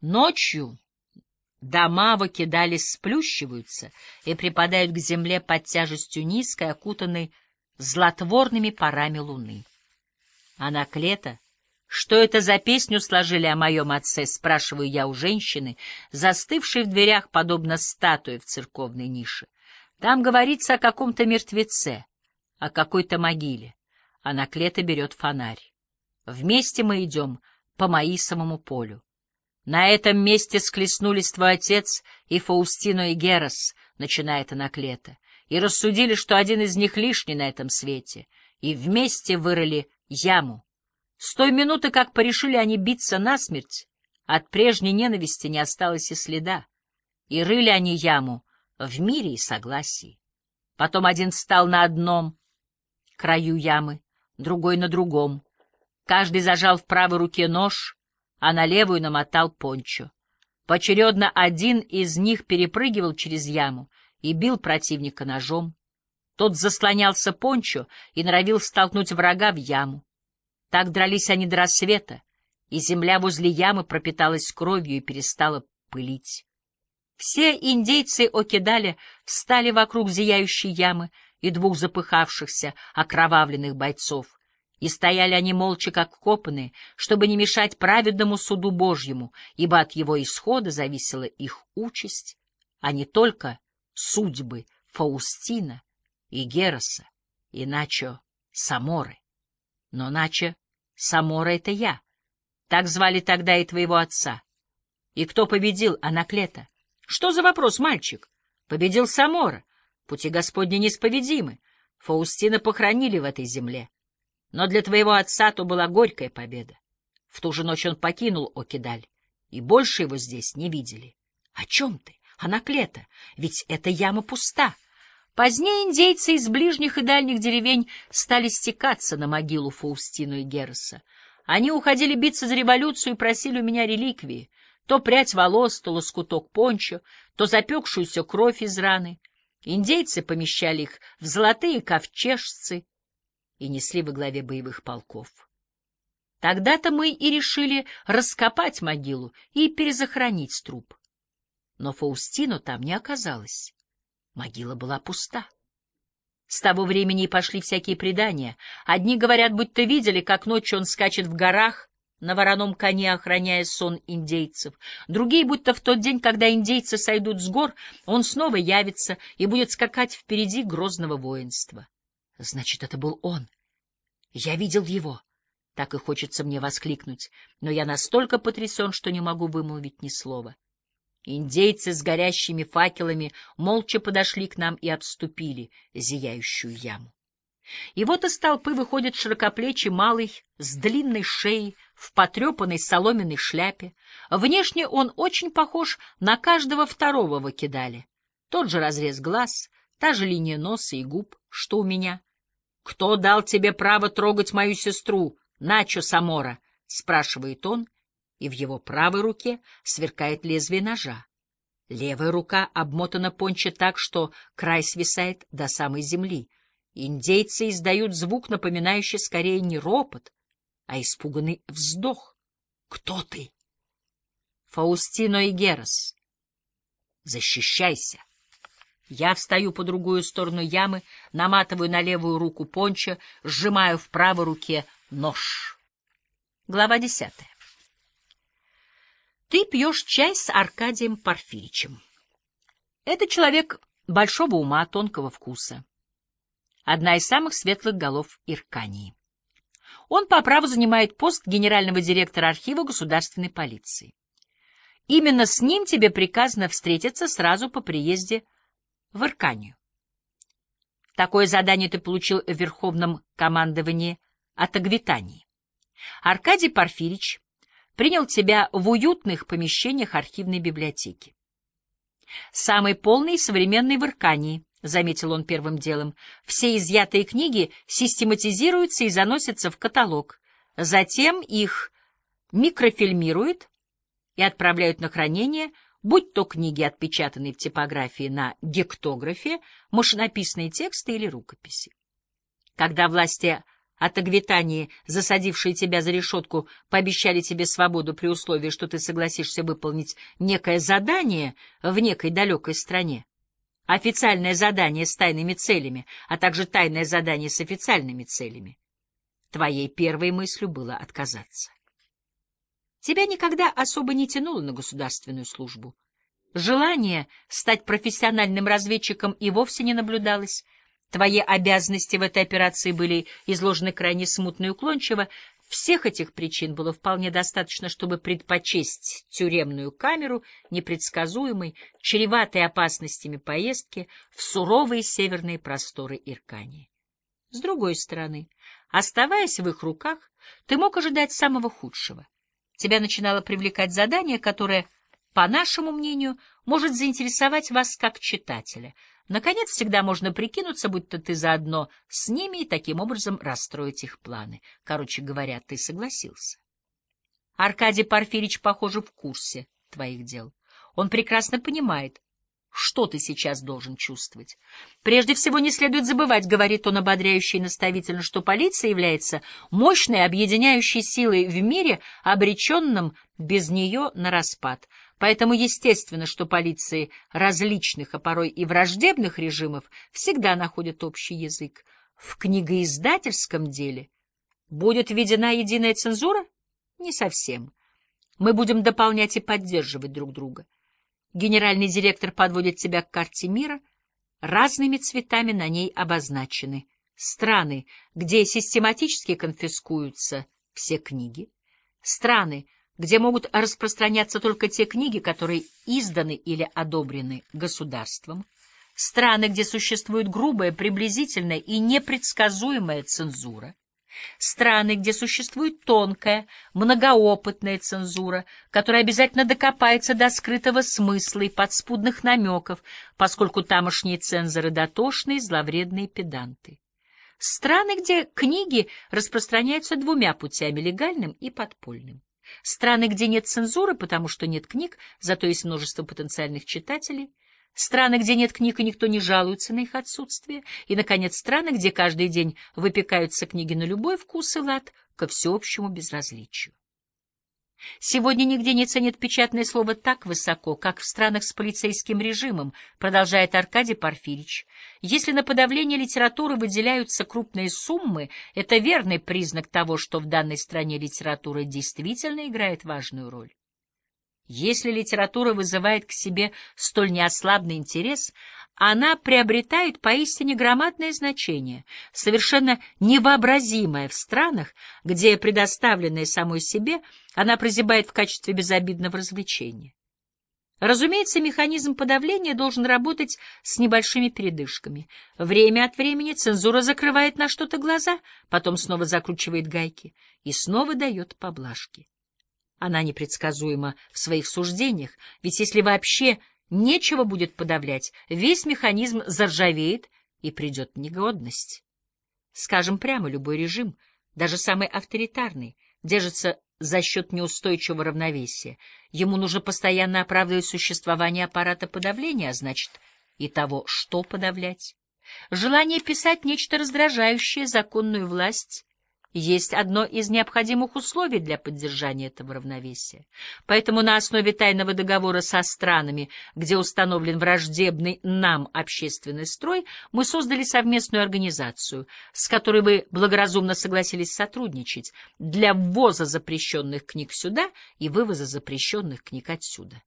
Ночью дома в Окидале сплющиваются и припадают к земле под тяжестью низкой, окутанной злотворными парами луны. Анаклета, что это за песню сложили о моем отце, спрашиваю я у женщины, застывшей в дверях, подобно статуе в церковной нише. Там говорится о каком-то мертвеце, о какой-то могиле. Анаклета берет фонарь. Вместе мы идем по Маисовому полю. На этом месте склеснулись твой отец и Фаустино и Герас, начинает Анаклета, и рассудили, что один из них лишний на этом свете, и вместе вырыли яму. С той минуты, как порешили они биться насмерть, от прежней ненависти не осталось и следа, и рыли они яму в мире и согласии. Потом один встал на одном краю ямы, другой на другом, Каждый зажал в правой руке нож, а на левую намотал пончо. Поочередно один из них перепрыгивал через яму и бил противника ножом. Тот заслонялся пончо и норовил столкнуть врага в яму. Так дрались они до рассвета, и земля возле ямы пропиталась кровью и перестала пылить. Все индейцы Окидаля встали вокруг зияющей ямы и двух запыхавшихся, окровавленных бойцов. И стояли они молча, как копаны, чтобы не мешать праведному суду Божьему, ибо от его исхода зависела их участь, а не только судьбы Фаустина и Героса, и Начо Саморы. Но Начо Самора — это я. Так звали тогда и твоего отца. И кто победил Анаклета? Что за вопрос, мальчик? Победил Самора. Пути Господни неисповедимы. Фаустина похоронили в этой земле. Но для твоего отца то была горькая победа. В ту же ночь он покинул Окидаль, и больше его здесь не видели. О чем ты, Анаклета? Ведь эта яма пуста. Позднее индейцы из ближних и дальних деревень стали стекаться на могилу Фаустину и Гераса. Они уходили биться за революцию и просили у меня реликвии. То прядь волос, то лоскуток пончо, то запекшуюся кровь из раны. Индейцы помещали их в золотые ковчежцы, и несли во главе боевых полков. Тогда-то мы и решили раскопать могилу и перезахоронить труп. Но Фаустино там не оказалось. Могила была пуста. С того времени и пошли всякие предания. Одни говорят, будто видели, как ночью он скачет в горах, на вороном коне охраняя сон индейцев. Другие, будто в тот день, когда индейцы сойдут с гор, он снова явится и будет скакать впереди грозного воинства. Значит, это был он. Я видел его. Так и хочется мне воскликнуть, но я настолько потрясен, что не могу вымолвить ни слова. Индейцы с горящими факелами молча подошли к нам и обступили зияющую яму. И вот из толпы выходит широкоплечий малый с длинной шеей в потрепанной соломенной шляпе. Внешне он очень похож на каждого второго в Акидале. Тот же разрез глаз, та же линия носа и губ, что у меня. «Кто дал тебе право трогать мою сестру, Начо Самора?» — спрашивает он, и в его правой руке сверкает лезвие ножа. Левая рука обмотана понче так, что край свисает до самой земли. Индейцы издают звук, напоминающий скорее не ропот, а испуганный вздох. «Кто ты?» «Фаустино и Герас. Защищайся!» Я встаю по другую сторону ямы, наматываю на левую руку пончо, сжимаю в правой руке нож. Глава десятая. Ты пьешь чай с Аркадием Порфиричем. Это человек большого ума, тонкого вкуса. Одна из самых светлых голов Иркании. Он по праву занимает пост генерального директора архива государственной полиции. Именно с ним тебе приказано встретиться сразу по приезде в Ирканию. Такое задание ты получил в Верховном командовании от Агвитании. Аркадий Порфирич принял тебя в уютных помещениях архивной библиотеки. Самый полный и современный в Иркании, — заметил он первым делом. Все изъятые книги систематизируются и заносятся в каталог. Затем их микрофильмируют и отправляют на хранение — будь то книги, отпечатанные в типографии на гектографе, машинописные тексты или рукописи. Когда власти а Тагвитании, засадившие тебя за решетку, пообещали тебе свободу при условии, что ты согласишься выполнить некое задание в некой далекой стране. Официальное задание с тайными целями, а также тайное задание с официальными целями. Твоей первой мыслью было отказаться. Тебя никогда особо не тянуло на государственную службу. Желание стать профессиональным разведчиком и вовсе не наблюдалось. Твои обязанности в этой операции были изложены крайне смутно и уклончиво. Всех этих причин было вполне достаточно, чтобы предпочесть тюремную камеру, непредсказуемой, чреватой опасностями поездки в суровые северные просторы Иркании. С другой стороны, оставаясь в их руках, ты мог ожидать самого худшего. Тебя начинало привлекать задание, которое, по нашему мнению, может заинтересовать вас как читателя — Наконец, всегда можно прикинуться, будто ты заодно с ними и таким образом расстроить их планы. Короче говоря, ты согласился. Аркадий Порфирич, похоже, в курсе твоих дел. Он прекрасно понимает, что ты сейчас должен чувствовать. Прежде всего, не следует забывать, говорит он ободряюще и наставительно, что полиция является мощной объединяющей силой в мире, обреченном без нее на распад. Поэтому естественно, что полиции различных, а порой и враждебных режимов всегда находят общий язык. В книгоиздательском деле будет введена единая цензура? Не совсем. Мы будем дополнять и поддерживать друг друга. Генеральный директор подводит тебя к карте мира, разными цветами на ней обозначены страны, где систематически конфискуются все книги, страны, где могут распространяться только те книги, которые изданы или одобрены государством, страны, где существует грубая, приблизительная и непредсказуемая цензура, страны, где существует тонкая, многоопытная цензура, которая обязательно докопается до скрытого смысла и подспудных намеков, поскольку тамошние цензоры дотошные, зловредные педанты. Страны, где книги распространяются двумя путями — легальным и подпольным. Страны, где нет цензуры, потому что нет книг, зато есть множество потенциальных читателей. Страны, где нет книг, и никто не жалуется на их отсутствие. И, наконец, страны, где каждый день выпекаются книги на любой вкус и лад, ко всеобщему безразличию. Сегодня нигде не ценят печатное слово так высоко, как в странах с полицейским режимом, продолжает Аркадий Порфирич. Если на подавление литературы выделяются крупные суммы, это верный признак того, что в данной стране литература действительно играет важную роль. Если литература вызывает к себе столь неослабный интерес, она приобретает поистине громадное значение, совершенно невообразимое в странах, где, предоставленная самой себе, она прозябает в качестве безобидного развлечения. Разумеется, механизм подавления должен работать с небольшими передышками. Время от времени цензура закрывает на что-то глаза, потом снова закручивает гайки и снова дает поблажки. Она непредсказуема в своих суждениях, ведь если вообще нечего будет подавлять, весь механизм заржавеет и придет негодность. Скажем прямо, любой режим, даже самый авторитарный, держится за счет неустойчивого равновесия. Ему нужно постоянно оправдывать существование аппарата подавления, а значит, и того, что подавлять. Желание писать нечто раздражающее законную власть есть одно из необходимых условий для поддержания этого равновесия. Поэтому на основе тайного договора со странами, где установлен враждебный нам общественный строй, мы создали совместную организацию, с которой вы благоразумно согласились сотрудничать для ввоза запрещенных книг сюда и вывоза запрещенных книг отсюда.